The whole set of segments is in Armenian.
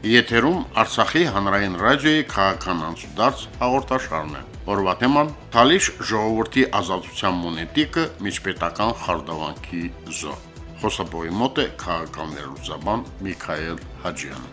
Եթերում Արցախի հանրային ռադիոյի քաղաքական անցուդարձ հաղորդաշարն է։ Օրվա թեման՝ Թալիշ ժողովրդի ազատության մոնետիկը միջպետական խարդավանքի զո։ Խոսապոյի մոտ է քաղաքական ներուծաբան Միքայել Հաջյանը։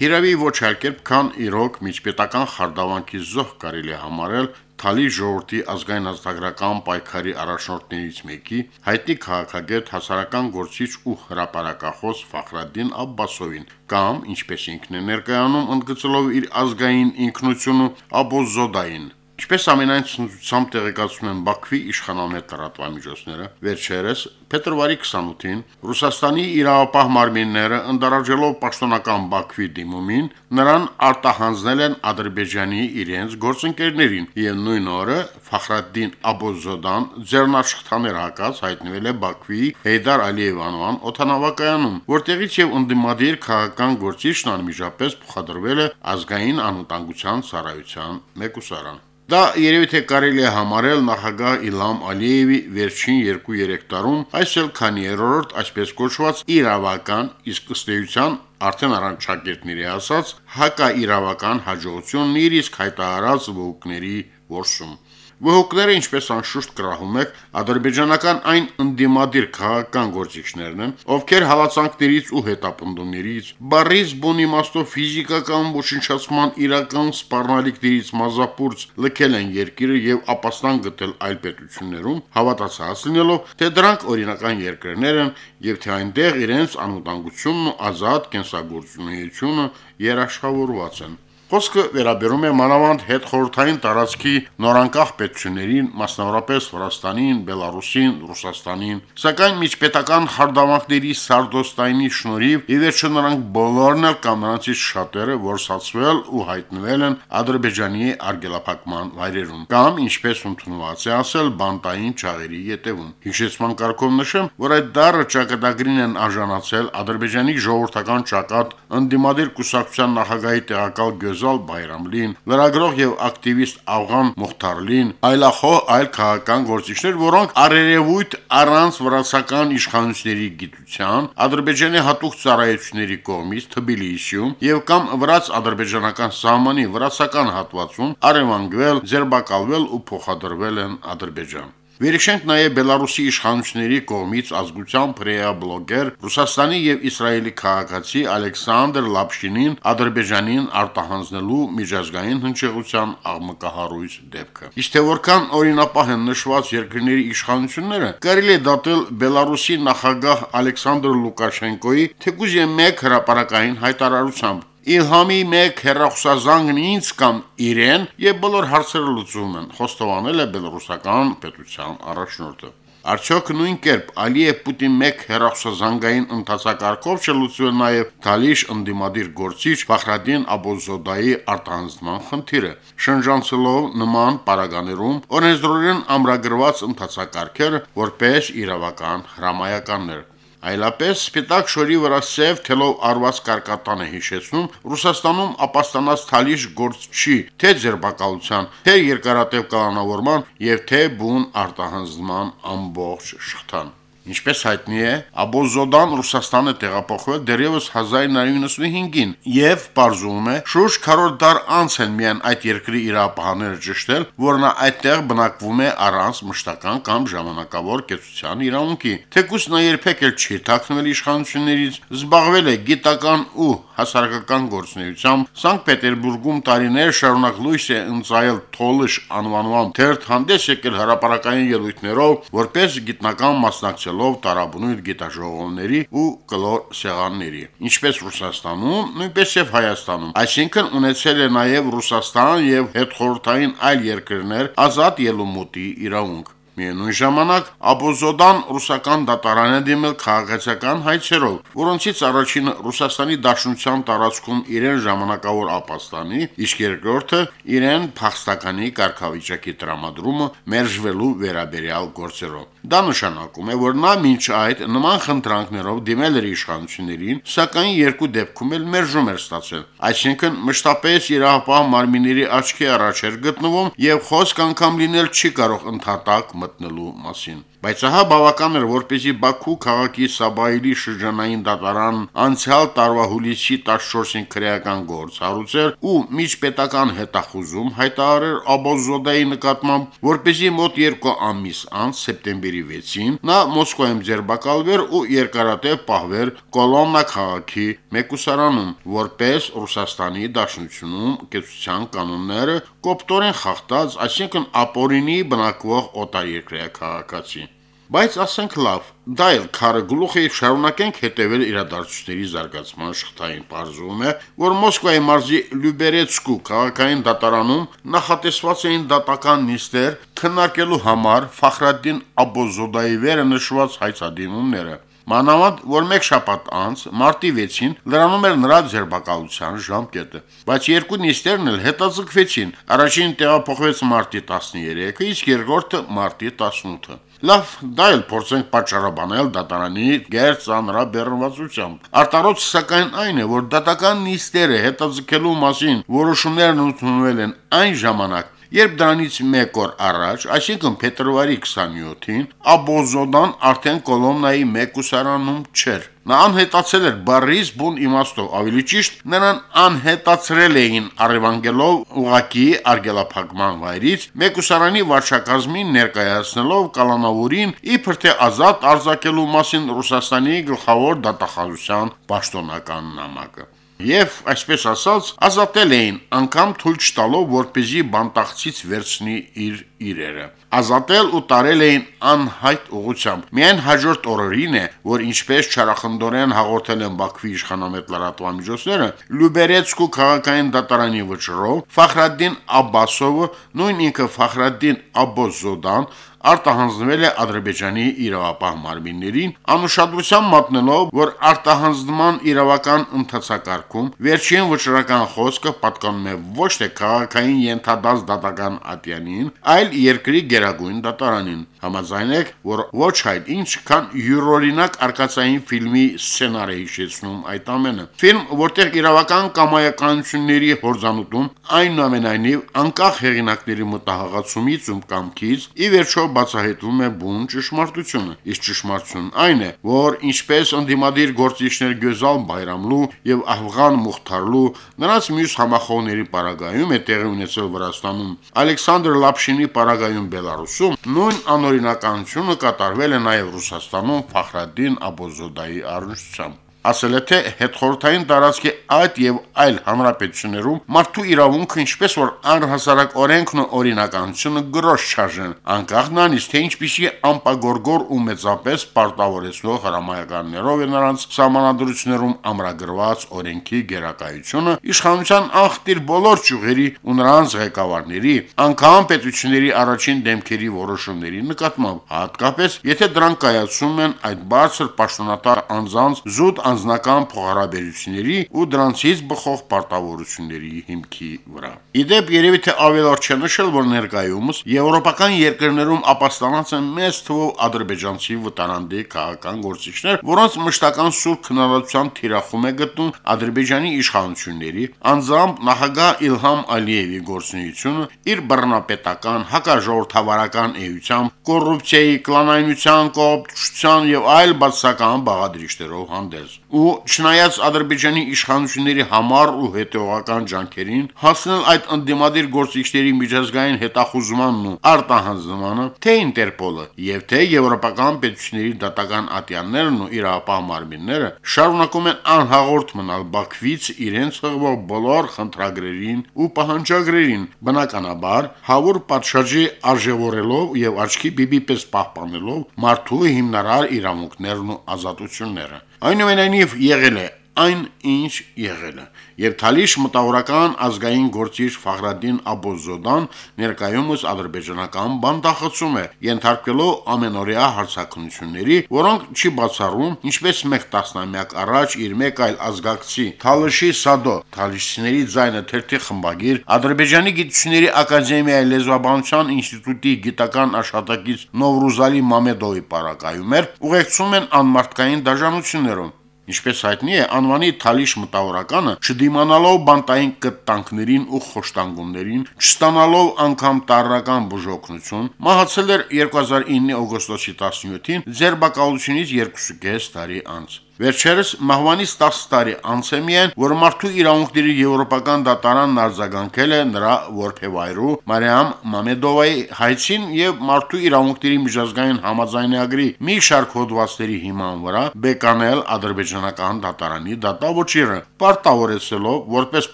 Հիրավի ոչ կերպ քան իրոք միջպետական խարդավանքի զոհ կարելի համարել Թալի ժողովրդի ազգային ազգագրական պայքարի առաջնորդներից մեկի հայտնի քաղաքագետ հասարակական գործիչ ու հրապարակախոս Ֆախրադին Աբբասովին կամ ինչպես ինքն է ներկայանում ընդգծելով իր ազգային ինքնությունը Աբոզոդային Ինչպես ամենայն ցնծությամբ տեղեկացնում են Բաքվի իշխանամետ լրատվամիջոցները, վերջերս փետրվարի 28-ին Ռուսաստանի իրավապահ մարմինները ընդառաջելով պաշտոնական Բաքվի դիմումին նրան արտահանձնել են Ադրբեջանի իրենց գործընկերներին եւ նույն օրը Ֆախրադդին Աբոզոդան ձեռնաշխտաներ հակած հայտնվել է Բաքվի Հեյդար Ալիև անվան օթանավակայանում, որտեղից եւ ընդդիմադիր քաղաքական գործիչն անմիջապես փոխադրվել է ազգային անվտանգության ծառայության մեկուսարան։ Դա երևի թե կարելի է համարել նախագահ Իլհամ Ալիևի վերջին 2-3 տարում, այսել քանի երրորդ, այսպես կոչված իրավական, իսկ ըստեյության արդեն առանցակերտների ասած հակա իրավական հաջողությունն իր իսկ հայտարարած ողոքների որսում։ Վհուկները, ինչպես անշուշտ կրահում եք, ադրբեջանական այն ընդդիմադիր քաղաքական գործիչներն են, ովքեր հալածանքներից ու հետապնդումներից, բարից բուն իմաստով ֆիզիկական ոչնչացման իրական սպառնալիքներից մազապուրց լքել են երկիրը եւ ապաստան գտել այլ պետություններում, հավատացած լինելով, թե դրանք օրինական երկրներ են եւ թե այնտեղ իրենց անվտանգությունն ու ազատ կենսագործունեությունը երաշխավորված են։ Խոսքը վերաբերում է մանավանդ հետ խորհրդային տարածքի նորանկախ պետություններին, մասնավորապես Վրաստանին, Բելարուսին, Ռուսաստանին, սակայն միջպետական խարդավանքների սարդոստայնի շնորհիվ ի վերջո նրանք բոլորն էլ կամ նրանցից շատերը որսացվել ու հայտնվել են Ադրբեջանի արգելափակման վայրերում, կամ ինչպես ընդունված է ասել, բանտային ճաղերի յետևում։ Հիշեցման կարգով նշեմ, որ այդ դարը ճակատագրին են արժանացել Ադրբեջանի ժողովրդական ճակատ ընդդիմադիր կուսակցության նախագահի տեղակալ Գյոզ Միրզալ Բայրամլին, լրագրող եւ ակտիվիստ Աղան Մուխտարլին, այլախոհ այլ քաղաքական գործիչներ, որոնք արերևույթ առանց վրացական իշխանությունների գիտության Ադրբեջանի հատուկ ծառայությունների կողմից Թբիլիսիում եւ կամ վրաց-ադրբեջանական սահմանի վրացական հատվածում արևանգվել, ձերբակալվել ու փոխադրվել են Ադրբեջան։ Վերիշենք նաև Բելարուսի իշխանությունների կողմից ազգության պրեա-բլոգեր Ռուսաստանի եւ Իսրայելի քաղաքացի Ալեքսանդր Լապշինին Ադրբեջանին արտահանձնելու միջազգային հնչեղության աղմկահարույց դեպքը։ Իսկ թե որքան օրինապահ են նշված երկրների իշխանությունները, կարելի է դատել Բելարուսի նախագահ Ալեքսանդր Լուկաշենկոյի թեկուզ եւ մեկ հրապարակային հայտարարությամբ Իլհամի մեկ հերախոսազանգն ինձ կամ իրեն եւ բոլոր հարցերը լուծում են, խոստովանել է բելարուսական պետության առաջնորդը։ Արդյոք նույն կերպ Ալիև Պուտին մեկ հերախոսազանգային ընթացակարգով չլուծվել նաև Թալիշ ընդդիմադիր գործիչ Ֆախրադին Աբոզոդայի արտահանձնման խնդիրը, շնջանցելով նման պարագաներում օրենսդրորեն ամրագրված ընթացակարգերը որպես իրավական հրամայականներ։ Այլապես Սպիտակ շորի վրա սև թելով արված կարկատան է հիշեցնում Ռուսաստանում ապաստանած թալիշ գործչի թե ձերբակալության, թե երկարատև կալանավորման եւ թե բուն արտահանձնման ամբողջ շղթան։ Ինչպես հայտնի է, Աբոզոդան Ռուսաստանը տեղափոխվել դեռևս 1995-ին եւ բարձում է շուրջ քառորդ դար անց են միայն այդ երկրի իրապահաները ճշտել, որ նա այդտեղ բնակվում է առանց մշտական կամ ժամանակավոր կեցության իրավունքի։ Թեկուզ նա երբեք էլ չի թաքնվել իշխանություններից, զբաղվել է գիտական ու հասարակական գործունեությամբ, Սանկտ Պետերբուրգում տարիներ շարունակ լույս է ընծայել Թոլիշ անվանման թերթ հանդես եկել հրապարակային ելույթներով, որպես գիտնական մասնակցել ստեղծելով տարաբնույթ գիտաժողովների ու կլոր սեղանների, ինչպես Ռուսաստանում, նույնպես եւ Հայաստանում։ Այսինքն ունեցել է նաեւ Ռուսաստան եւ հետխորհրդային այլ երկրներ ազատ ելումուտի իրավունք։ Միևնույն ժամանակ Աբոզոդան ռուսական դատարան է դիմել քաղաքացիական հայցերով, որոնցից առաջինը Ռուսաստանի Դաշնության տարածքում իրեն ժամանակավոր ապաստանի, իսկ երկրորդը իրեն փախստականի կարգավիճակի տրամադրումը մերժվելու վերաբերյալ գործերով։ Դա նշանակում է, որ նա մինչ այդ նման խնդրանքներով դիմել էր իշխանություններին, սակայն երկու դեպքում էլ մերժում էր ստացել։ Այսինքն մշտապես իրավապահ մարմինների աչքի առաջ էր գտնվում եւ խոսք անգամ լինել չի կարող ընդհատակ մտնելու մասին։ Բայց ահա բավական էր, որպեսի Բաքու քաղաքի Սաբայելի շրջանային դատարան անցյալ տարվա հուլիսի 14-ին քրեական գործ հարուցեր ու միջպետական հետախուզում հայտարարեր Աբոզոդայի նկատմամբ, որպեսի մոտ 2 ամիս անց սեպտեմբերի 6-ին նա Մոսկվայում ձերբակալվեր ու երկարատև պահվեր Կոլոմնա քաղաքի մեկուսարանում, որպես Ռուսաստանի Դաշնությունում կեցության կանոնները կոպտորեն խախտած, այսինքն ապօրինի բնակվող օտարերկրյա քաղաքացի։ Բայց ասենք լավ, դա էլ քարը գլուխ է շարունակենք հետևել իրադարձությունների զարգացման շղթային բարձում է, որ Մոսկվայի մարզի Լյուբերեցկու քաղաքային դատարանում նախատեսված էին դատական նիստեր քննարկելու համար Ֆախրադին Աբոզոդայի վերը նշված հայցադիմումները։ Մանավանդ, որ մեկ շաբաթ անց, մարտի 6-ին, լրանում էր նրա ձերբակալության ժամկետը, բայց երկու նիստերն էլ հետաձգվեցին։ Առաջին տեղափոխվեց մարտի 13-ը, իսկ երկրորդը մարտի 18-ը։ Լավ, դա էլ փորձենք պատճառաբանել դատարանի գերց անհրաբերվածությամբ։ Արտարոց սակայն այն է, որ դատական նիստերը հետաձգելու մասին որոշումներն ընդունվել են այն ժամանակ, Երբ դրանից մեկ օր առաջ, այսինքն փետրվարի 27-ին, Աբոզոդան արդեն Կոլոմնայի մեկուսարանում չէր։ Նա անհետացել էր բարիս բուն իմաստով, ավելի ճիշտ, նրան անհետացրել էին առևանգելով ուղակի արգելափակման վայրից, մեկուսարանի վարչակազմին ներկայացնելով կալանավորին իբր թե ազատ արձակելու մասին Ռուսաստանի գլխավոր դատախազության պաշտոնական նամակը եւ այսպես ասած ազատել էին անգամ թույլ չտալով որպեսի բանտախցից վերցնի իր իրերը ազատել ու տարել էին անհայտ ուղությամբ միայն հաջորդ օրերին է որ ինչպես չարախնդորեն հաղորդել են Բաքվի իշխանամետ լրատվամիջոցները Լյուբերեցկու քաղաքային դատարանի վճռով Ֆախրադին Աբասովը նույն ինքը Ֆախրադին Աբոզոդան արտահանձնվել է Ադրբեջանի իրավապահ մարմիններին, անուշադրության մատնելով, որ արտահանձնման իրավական ընթացակարգում վերջին վճռական խոսքը պատկանում է ոչ թե քաղաքային ենթադաս դատական ատյանին, այլ երկրի գերագույն դատարանին։ Համաձայն եք, որ ոչ հայտ ինչ քան յուրօրինակ արկածային ֆիլմի սցենար է հիշեցնում այդ ամենը։ Ֆիլմ, որտեղ իրավական կամայականությունների հորձանուտում այնուամենայնիվ անկախ հեղինակների մտահղացումից ու կամքից ի վերջո բացահայտվում է բուն ճշմարտությունը։ Իսկ ճշմարտությունն այն է, որ ինչպես ընդդիմադիր գործիչներ Գյոզալ Բայրամլու եւ Աֆղան Մուխթարլու նրանց մյուս համախոհների պարագայում է տեղի ունեցել Վրաստանում, Ալեքսանդր Լապշինի պարագայում Բելարուսում, նույն անօրինականությունը կատարվել է նաեւ Ռուսաստանում Ֆախրադին Աբոզոդայի առնչությամբ ասել է թե հետխորթային տարածքի այդ եւ այլ հանրապետություններում մարդու իրավունքը ինչպես որ անհասարակ օրենքն ու օրինականությունը գրոշ չարժեն անկախ նրանից թե ինչպիսի ամպագորգոր ու մեծապես պարտավորեցնող հրամայականներով է նրանց սահմանադրություններում ամրագրված օրենքի գերակայությունը իշխանության ախտիր բոլոր ճյուղերի ու նրանց ղեկավարների անկամ պետությունների առաջին դեմքերի որոշումների նկատմամբ հատկապես եթե դրանք կայացում են այդ բարձր պաշտոնատար անձանց զուտ անձնական փոխհարաբերությունների ու դրանցից բխող պարտավորությունների հիմքի վրա։ Իդեպ երևի թե ավելորդ չէ նշել, որ ներկայումս եվրոպական երկրներում ապաստանած են մեծ թվով ադրբեջանցի վտարանդի քաղաքական գործիչներ, որոնց մշտական սուրբ քննադատության թիրախում է գտնում Ադրբեջանի իշխանությունների, անձամբ նախագահ Իլհամ Ալիևի գործունեությունը իր բռնապետական, հակաժողովրդավարական էությամբ, կոռուպցիայի, կլանայնության, կոոպտության եւ այլ բացասական բաղադրիչներով հանդերձ ու չնայած Ադրբեջանի իշխանությունների համար ու հետևողական ջանքերին հասնել այդ ընդդիմադիր գործիչների միջազգային հետախուզմանն ու արտահանձնմանը, թե Ինտերպոլը եւ թե եվրոպական պետությունների դատական ատյաններն ու իրապահ մարմինները շարունակում են անհաղորդ մնալ Բաքվից իրենց հղվող բոլոր խնդրագրերին ու պահանջագրերին, բնականաբար հավուր պատշաճի արժևորելով եւ աչքի բիբի պես պահպանելով մարդու հիմնարար իրավունքներն ու ազատությունները Այնուամենայնիվ եղել է այն ինչ եղել է եւ Թալիշ մտավորական ազգային գործիչ Ֆախրադին Աբոզոդան ներկայումս ադրբեջանական բանդախցում է ենթարկվելով ամենօրյա հարցակնությունների, որոնք չի բացառում, ինչպես մեկ տասնամյակ առաջ իր մեկ այլ ազգակցի Թալիշի Սադո Թալիշիների ձայնը թերթի խմբագիր Ադրբեջանի գիտությունների ակադեմիայի լեզվաբանության ինստիտուտի գիտական աշխատակից Նովրուզալի Մամեդովի պարակայում էր, ուղեկցում են անմարտկային դաշնություններում Ինչպես հայտնի է, անվանի Թալիշ մտավորականը չդիմանալով բանտային կտանքներին ու խոշտանգումներին, չստանալով անգամ տարրական բուժօգնություն, մահացել էր 2009-ի օգոստոսի 17-ին ձերբակալությունից 2.5 տարի անց։ Վերջերս մահվանից 10 տարի անց է միայն, որ մարդու իրավունքների եվրոպական դատարանն արձագանքել է նրա որփեվայրու Մարիամ Մամեդովայի հայցին եւ մարդու իրավունքների միջազգային համաձայնագրի մի շարք հոդվածների հիման վրա բեկանել ադրբեջանական դատարանի դատավոճիրը, պարտավորեցելով որպես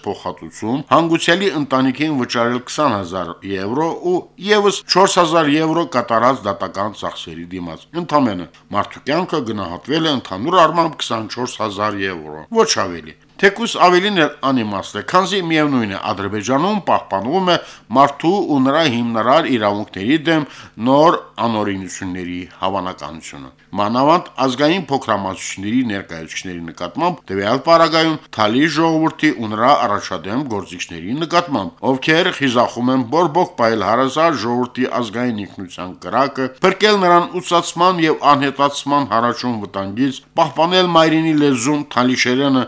փոխհատուցում հանգուցյալի ընտանիքին վճարել 20000 եվրո ու եւս 4000 եվրո կատարած դատական ծախսերի դիմաց։ Ընդամենը մարդու կյանքը գնահատվել է ընդհանուր առմամբ 24000 եվրո, ոչ ավելի։ Թեկուս ավելին էլ անիմաստ է, քանզի միևնույն է Ադրբեջանում պահպանվում է մարդու ու նրա հիմնարար իրավունքների դեմ նոր անօրինությունների հավանականությունը։ Մանավանդ ազգային փոքրամասնությունների ներկայացուցիչների նկատմամբ տվյալ պարագայում Թալի ժողովրդի ու նրա առաջադեմ գործիչների նկատմամբ, ովքեր խիզախում են բորբոք պայել հարազար ժողովրդի ազգային ինքնության կրակը, փրկել նրան ուսացման եւ անհետացման հարաճուն վտանգից, պահպանել մայրենի լեզուն Թալիշերենը,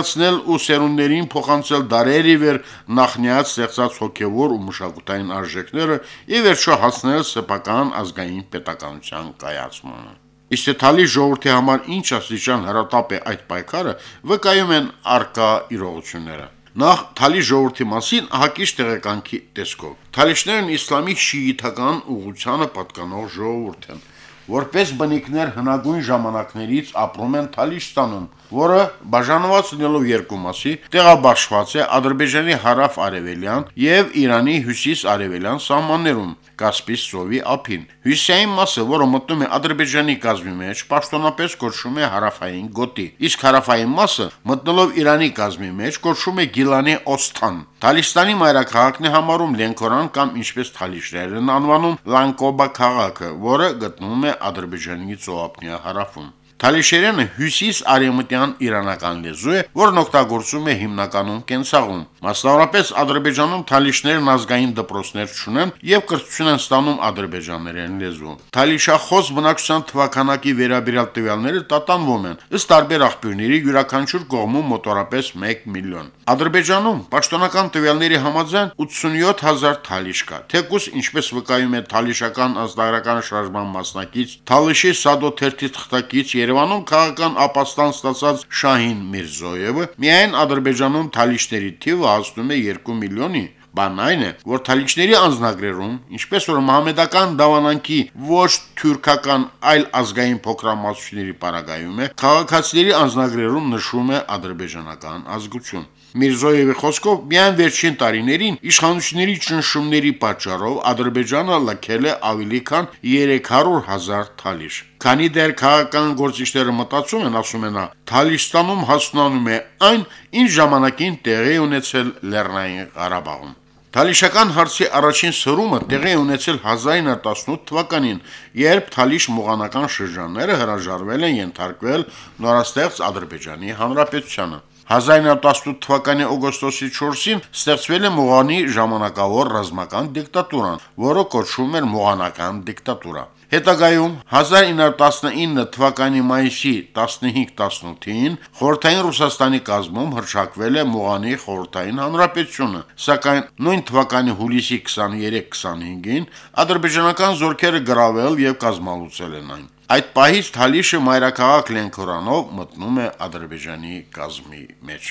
զարգացնել ու սերունդներին փոխանցել դարերի վեր նախնյաց ստեղծած հոգեվոր ու մշակութային արժեքները եւ վերջո հասնել սեփական ազգային պետականության կայացմանը։ Իսեթալի ժողովրդի համար ինչ աստիճան հրատապ է այդ պայքարը, վկայում են արկա իրողությունները։ Նախ Թալի ժողովրդի մասին ահագիշ տեղեկանքի տեսքով։ Թալիշներն իսլամի շիիտական ուղղությանը պատկանող ժողովուրդ են, որպես բնիկներ հնագույն ժամանակներից ապրում են Թալիշստանում, որը բաժանված լինելով երկու մասի, տեղաբաշխված է Ադրբեջանի հարավ-արևելյան եւ Իրանի հյուսիս-արևելյան սահմաններում, Կասպից ծովի ափին։ Հյուսիսային մասը, որը մտնում է Ադրբեջանի կազմի մեջ, պաշտոնապես կոչվում է հարավային գոտի, իսկ հարավային մասը, մտնելով Իրանի կազմի մեջ, կոչվում է Գիլանի Օստան։ Թալիստանի մայրաքաղաքն է համարում Լենքորան կամ ինչպես Թալիշներն անվանում Լանկոբա քաղաքը, որը գտնվում է Ադրբեջանի ծովափնյա հարավում։ Թալիշերենը հյուսիս-արևմտյան իրանական լեզու է, որն օգտագործում է հիմնականում կենցաղում։ Մասնավորապես Ադրբեջանում թալիշներն ազգային դպրոցներ չունեն եւ կրթություն են ստանում ադրբեջաներեն լեզու։ Թալիշախոս բնակչության թվականակի վերաբերյալ տվյալները տատանվում են։ Ըստ տարբեր աղբյուրների յուրաքանչյուր կողմում մոտորապես 1 միլիոն։ Ադրբեջանում պաշտոնական տվյալների համաձայն 87000 թալիշ կա։ Թեկուս ինչպես վկայում է Թալիշական ազգագրական շարժման մասնակից Թալիշի Սադոթերթի թղթակից Երևանում քաղաքական ապաստան ստացած Շահին Միրզոյևը միայն Ադրբեջանում թալիշների թիվը հասնում է 2 միլիոնի, Բանն այն է, որ թալիչների անձնագրերում, ինչպես որ մահմեդական դավանանքի ոչ թուրքական այլ ազգային փոքրամասնությունների պարագայում է, քաղաքացիների անձնագրերում նշվում է ադրբեջանական ազգություն։ Միրզոյևի խոսքով միայն վերջին տարիներին իշխանությունների ճնշումների պատճառով Ադրբեջանը լքել է ավելի քան 300.000 թալիշ։ Քանի դեռ քաղաքական գործիչները մտածում են, ասում են, Թալիստանում հասնանում է այն, ինչ ժամանակին տեղի ունեցել Լեռնային Ղարաբաղում։ Թալիշական հարցի առաջին սրումը տեղի ունեցել 1918 թվականին, երբ Թալիշ մողանական շրջանները հրաժարվել են ենթարկվել նորաստեղծ Ադրբեջանի Հանրապետությանը։ 1918 թվականի օգոստոսի 4-ին ստեղծվել է Մուղանի ժամանակավոր ռազմական դիկտատուրան, որը կոչվում էր Մուղանական դիկտատուրա։ Հետագայում 1919 թվականի մայիսի 15-18-ին խորհրդային Ռուսաստանի կազմում հրճակվել է Մուղանի խորհրդային հանրապետությունը, սակայն նույն թվականի հուլիսի 23-25-ին ադրբեջանական զորքերը գրավել եւ կազմալուծել են այն։ Այդ պահից Թալիշը մայրաքաղաք Լենքորանով մտնում է Ադրբեջանի կազմի մեջ։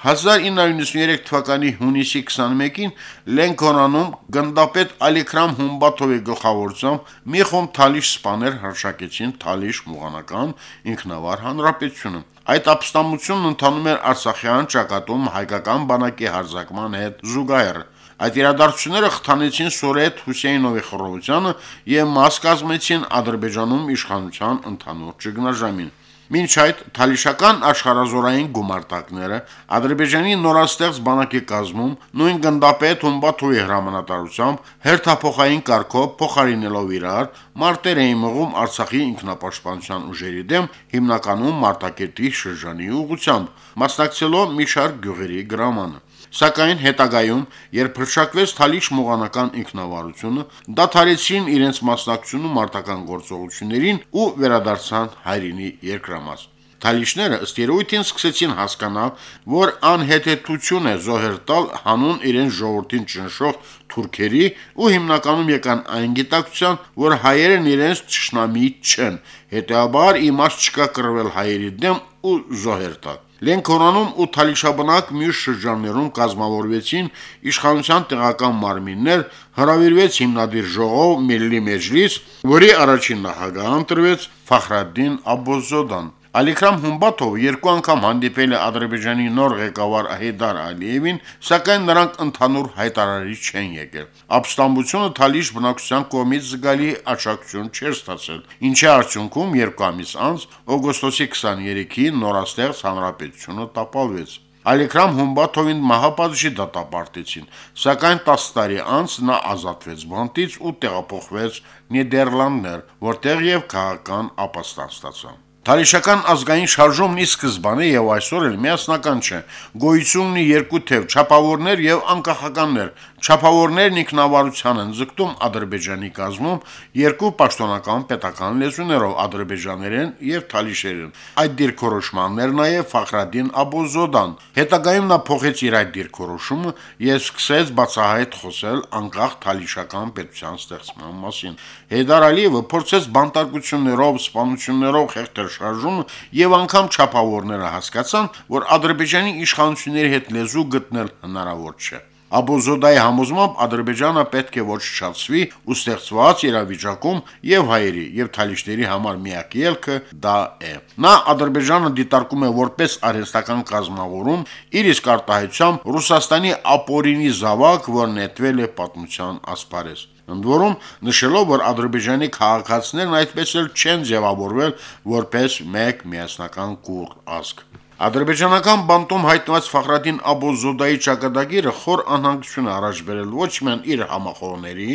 1993 թվականի հունիսի 21-ին Լենքոնանում գնդապետ Ալիքրամ Հումբատովի գլխավորությամբ մի խումբ Թալիշ սպաներ հրշակեցին Թալիշ մուղանական ինքնավար հանրապետությունը։ Այդ ապստամբությունն ընթանում էր Արցախյան ճակատում հայկական բանակի հարձակման հետ զուգահեռ։ Այդ իրադարձությունները խթանեցին Սուրետ Հուսեյնովի խռովությանը եւ մաս կազմեցին Ադրբեջանում իշխանության ընդհանուր ճգնաժամին։ Մինչ այդ թալիշական աշխարազորային գումարտակները Ադրբեջանի նորաստեղծ բանակի կազմում նույն գնդապետ Հումբաթուի հրամանատարությամբ հերթափոխային կարգով փոխարինելով իրար մարտեր էին մղում Արցախի ինքնապաշտպանության ուժերի դեմ հիմնականում Մարտակերտի շրջանի ուղությամբ մասնակցելով մի շարք գյուղերի գրամանը Սակայն հետագայում, երբ հրշակվեց Թալիշ մողանական ինքնավարությունը, դադարեցին իրենց մասնակցությունը մարտական գործողություններին ու վերադարձան հայրենի երկրամաս։ Թալիշները ըստ երույթին սկսեցին հասկանալ, որ անհետեթություն է զոհեր տալ հանուն իրեն ժողովրդին ճնշող թուրքերի ու հիմնականում եկան այն գիտակցության, որ հայերն իրենց ճշնամի չեն, հետեաբար իմաստ չկա կռվել հայերի դեմ ու զոհեր տալ։ Լենքորանում ու Թալիշաբնակ մյուս շրջաններում կազմավորվեցին իշխանության տեղական մարմիններ, հրավիրվեց հիմնադիր ժողով Միլլի Մեջլիս, որի առաջին նախագահ ընտրվեց Ֆախրադին Աբոզոդան։ Ալիքրամ Հումբատովը երկու անգամ հանդիպել է Ադրբեջանի նոր ղեկավար Հեյդար Ալիևին, սակայն նրանք ընդհանուր հայտարարի չեն եկել։ Ապստամբությունը Թալիշ բնակչության կողմից զգալի աջակցություն չէր ստացել, ինչի արդյունքում երկու ամիս անց օգոստոսի 23-ին նորաստեղծ հանրապետությունը տապալվեց։ Ալիքրամ Հումբատովին մահապատժի դատապարտեցին, սակայն 10 տարի անց նա ազատվեց բանտից ու տեղափոխվեց Նիդերլանդներ, որտեղ եւ քաղաքական ապաստան ստացավ։ Թալիշական ազգային շարժումն ի սկզբանե եւ այսօր էլ միասնական չէ։ Գոյություն ունի երկու թև՝ չափավորներ եւ անկախականներ։ Չափավորներն ինքնավարության են ձգտում Ադրբեջանի կազմում երկու պաշտոնական պետական լեզուներով՝ ադրբեջաներեն եւ թալիշերեն։ Այդ դիրքորոշմաններ նաեւ Ֆախրադին Աբոզոդան։ Հետագայում նա փոխեց իր այդ դիրքորոշումը եւ սկսեց բացահայտ խոսել անկախ թալիշական պետության ստեղծման մասին։ Հեյդար Ալիևը փորձեց բանտարկություններով, սպանություններով խեղդել շարժումը եւ անգամ չափավորները հասկացան, որ Ադրբեջանի իշխանությունների հետ լեզու գտնել հնարավոր չէ։ Աբոզոդայի համոզմամբ Ադրբեջանը պետք է ոչնչացվի ու ստեղծված իրավիճակում եւ հայերի եւ թալիշների համար միակ ելքը դա է։ Նա Ադրբեջանը դիտարկում է որպես արհեստական կազմավորում, իր իսկ արտահայտությամբ Ռուսաստանի ապօրինի զավակ, որ նետվել է պատմության ասպարեզ։ Ընդ որում նշելով, որ Ադրբեջանի քաղաքացիներն այդպես էլ չեն ձևավորվել որպես մեկ միասնական կուր ազգ։ Ադրբեջանական բանտում հայտնված Ֆախրադին Աբոզոդայի ճակատագիրը խոր անհանգստություն առաջ բերել ոչ միայն իր համախոհների,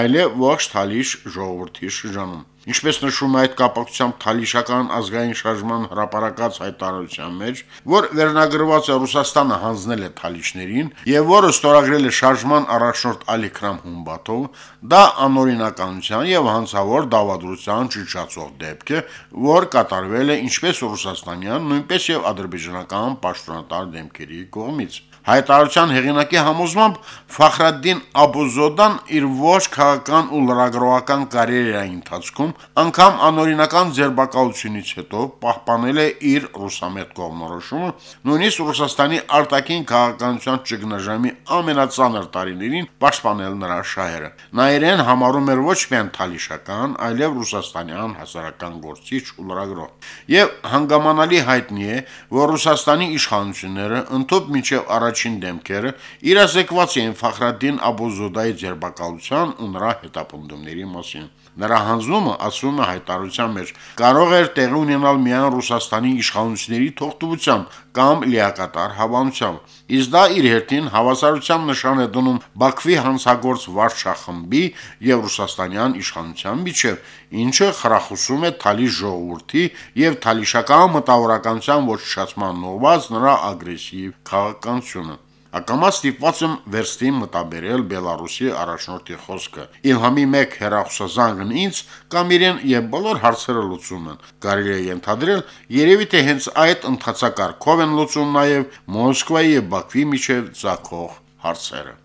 այլև ողջ Թալիշ ժողովրդի շրջանում։ Ինչպես նշում է այդ կապակցությամբ Թալիշական ազգային շարժման հրապարակած հայտարարության մեջ, որ վերնագրված է Ռուսաստանը հանձնել է Թալիշներին եւ որը ստորագրել է շարժման առաջնորդ Ալիքրամ Հումբատով, դա անօրինականության եւ հանցավոր դավադրության ճիճացող դեպք է, որ կատարվել է ինչպես ռուսաստանյան, նույնպես եւ ադրբեջանական պաշտոնատար դեմքերի կողմից։ Հայտարարության հեղինակի համոզմամբ Ֆախրադդին Աբուզոդան իր ոչ քաղաքական ու լրագրողական կարիերայի ընթացքում անգամ անօրինական ձերբակալությունից հետո պահպանել է իր ռուսամետ կողմնորոշումը, նույնիսկ Ռուսաստանի արտաքին քաղաքականության ճգնաժամի ամենածանր տարիներին պաշտպանել նրա շահերը։ Նա իրեն համարում էր ոչ միայն թալիշական, այլև ռուսաստանյան հասարակական գործիչ ու լրագրող։ Եվ հանգամանալի հայտնի է, որ Ռուսաստանի իշխանությունները ընդཐུպ միջև առաջին դեմքերը իրազեկված էին Ֆախրադին Աբուզոդայի ձերբակալության ու նրա հետապնդումների մասին։ Նրա հանձնումը, ասում է հայտարարության մեջ, կարող էր տեղի ունենալ միայն Ռուսաստանի իշխանությունների թողտվությամբ կամ լիակատար հավանությամբ։ Իսկ դա իր հերթին հավասարության նշան է դնում Բաքվի հանցագործ վարչախմբի եւ ռուսաստանյան իշխանության միջև, ինչը խրախուսում է Թալի ժողովրդի եւ թալիշական մտավորականության ոչնչացման նոված նրա ագրեսիվ քաղաքականությունը։ Ակամա ստիպված եմ վերստին մտաբերել Բելարուսի առաջնորդի խոսքը։ Իլհամի մեկ հերախոսազանգն ինձ կամ իրեն եւ բոլոր հարցերը լուծում են։ Կարելի է ենթադրել, երևի թե հենց այդ ընթացակարգով են լուծում նաեւ Մոսկվայի եւ Բաքվի միջև ցակող հարցերը։